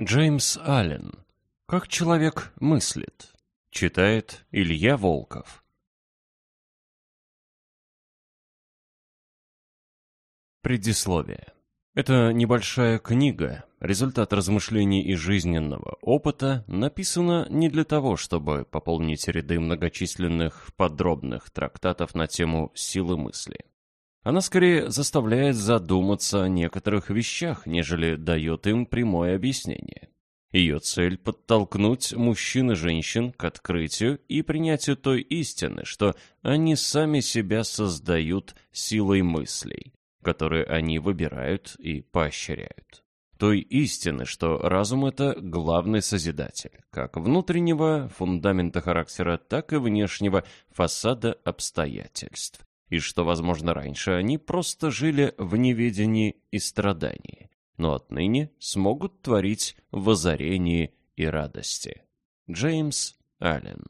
Джеймс Аллен. Как человек мыслит. Читает Илья Волков. Предисловие. Это небольшая книга, результат размышлений и жизненного опыта, написана не для того, чтобы пополнить ряды многочисленных подробных трактатов на тему силы мысли. Она скорее заставляет задуматься о некоторых вещах, нежели дает им прямое объяснение. Ее цель – подтолкнуть мужчин и женщин к открытию и принятию той истины, что они сами себя создают силой мыслей, которые они выбирают и поощряют. Той истины, что разум – это главный созидатель, как внутреннего фундамента характера, так и внешнего фасада обстоятельств, и что, возможно, раньше они просто жили в неведении и страдании, но отныне смогут творить в озарении и радости. Джеймс Аллен